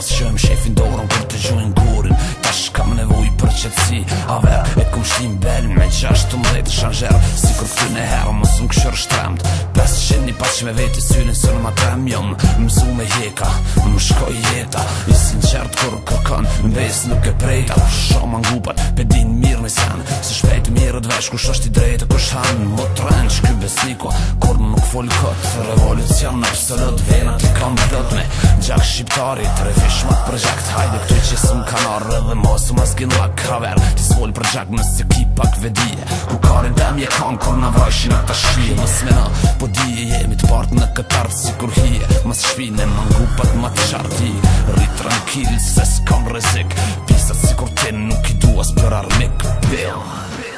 Kërës që më shefin dorën kërë të gjojnë gurin Ta shë kam nevoj për qëtësi A verë e këmë shtim bel me që ashtë të mëdhe të shanë gjerë Si kërë këtë në herë më sëmë këshërë shtremt Pesë qenë një pa që me veti syrin së në matrem Jo më mësu me jeka, më shkoj jeta I sinë qërtë kërë kërkon, më besë nuk e prejta U shumë angupat, pe din mirë me sen Se shpejt mirë dvesh, ku shosht i drejta, ku shanë Më të rënë, që kë shqiptari Tre fish më të përgjakt hajde këtu që së më kanar Edhe mosu më s'gin lak kraver Ti s'vol përgjakt më si ki pak vedije Ku karin dem je kan kur në vajshin e të shvije Mës me na po dije jemi të partë në këtartë si kur hije Mës shvije në më ngupat më të qarti Rit tranquil, se s'kam rezik Pisat si kur ten nuk i duas për armik Bill Bill